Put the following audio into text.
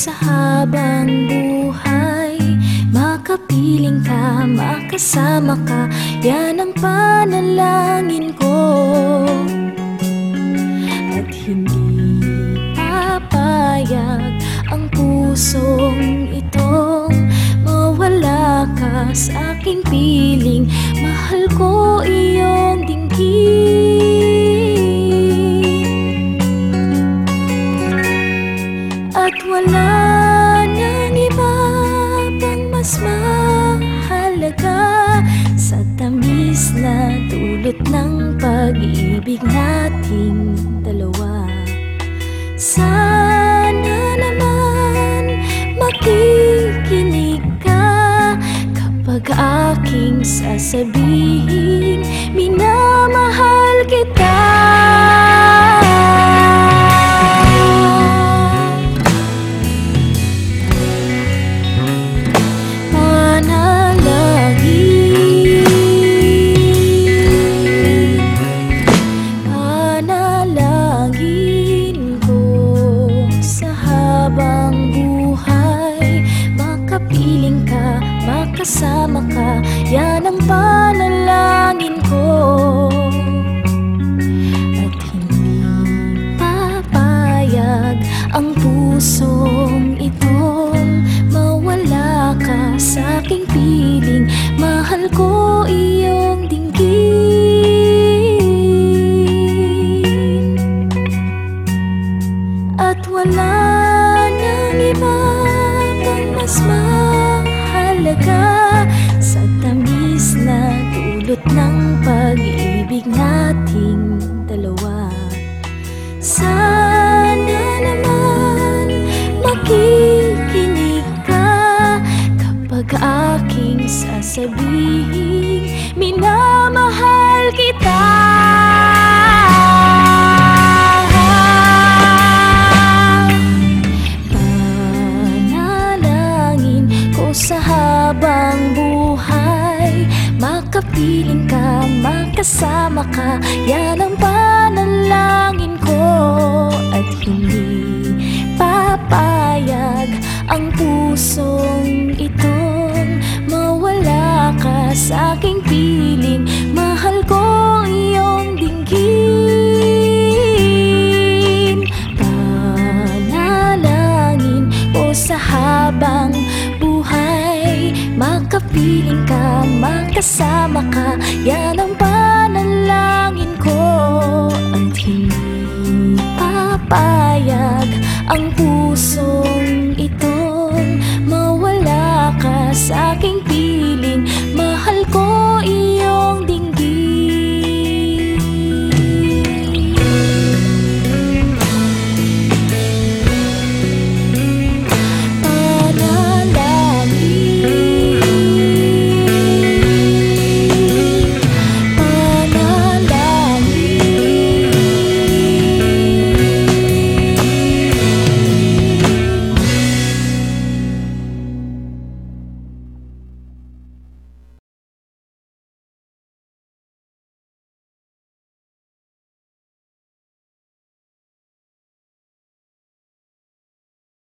Sa habang buhay. Makapiling ka, makasama ka. Yan Sa aking piling. Mahal ko iyong dinggin At wala nang iba pang mas mahalaga Sa tamis na dulot ng pag-ibig nating dalawa. Sana sasabihin Minamahal kita. Panalangin Panalangin ko sa habang buhay. Makapiling ka, makasama ka dulot ng pag-ibig nating dalawa Sana naman makikinig ka Kapag aking sasabihin Minamahal kita Makapiling ka, makasama ka. Yan ang panalangin ko. At hindi papayag ang pusong itong Mawala ka sa aking piling. Mahal ko iyong dinggin. Panalangin ko sa habang buhay. Makapiling ka, kasama ka Yan ang panalangin ko. At hindi papayag ang puso